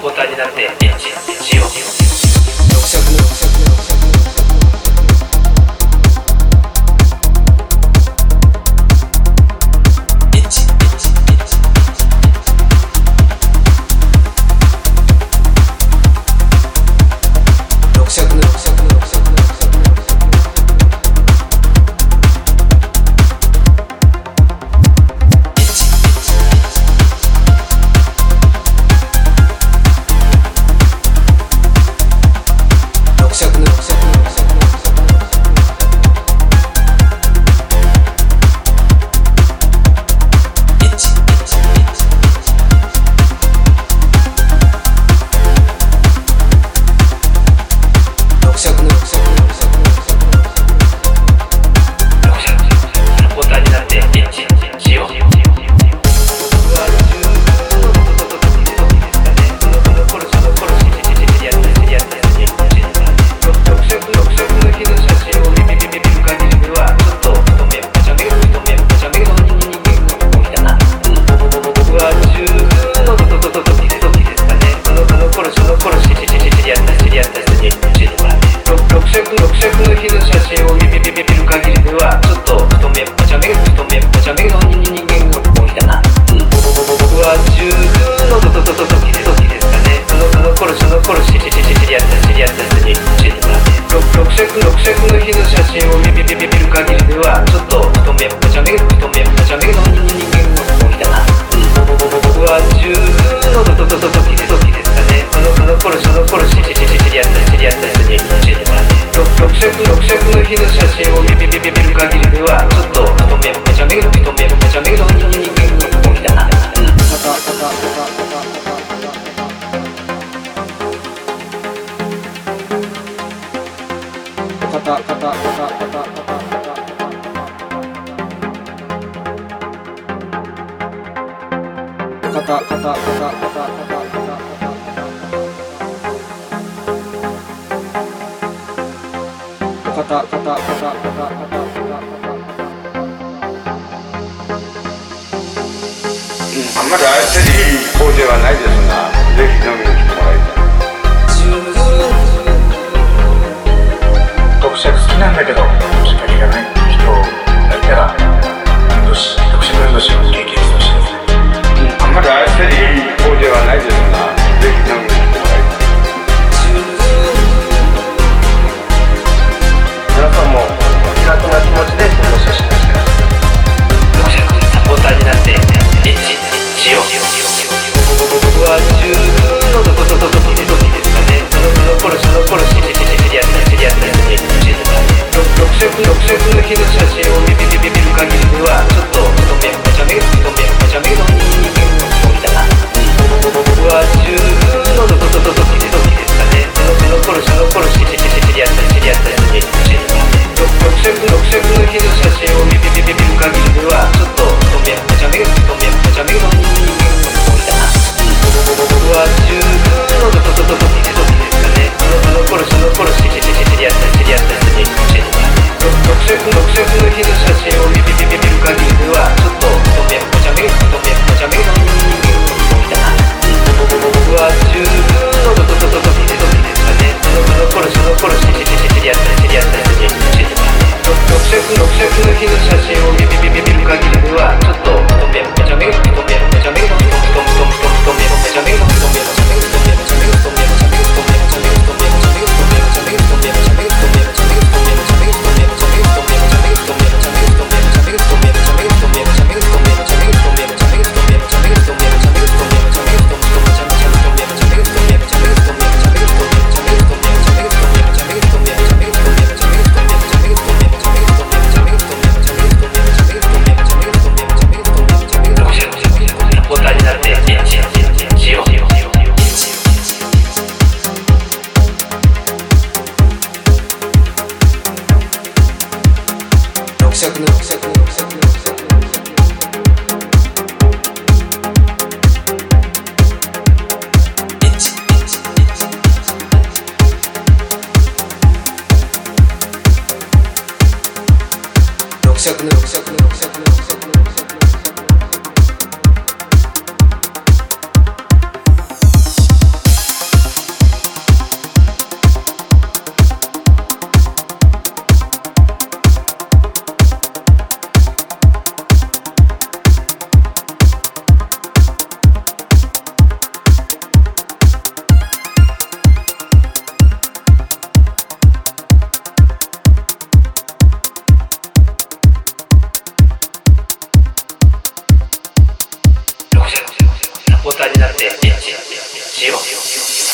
ボタンになってエッチしよう。あんまり愛していい方ではないですが、ぜひ飲みに来てもらいたい。私のビビビビビる限りはちょっと太めおちゃめ太めおちゃめは10 всякую, всякую, всякую, всякую. ボタンになってエッチしよう。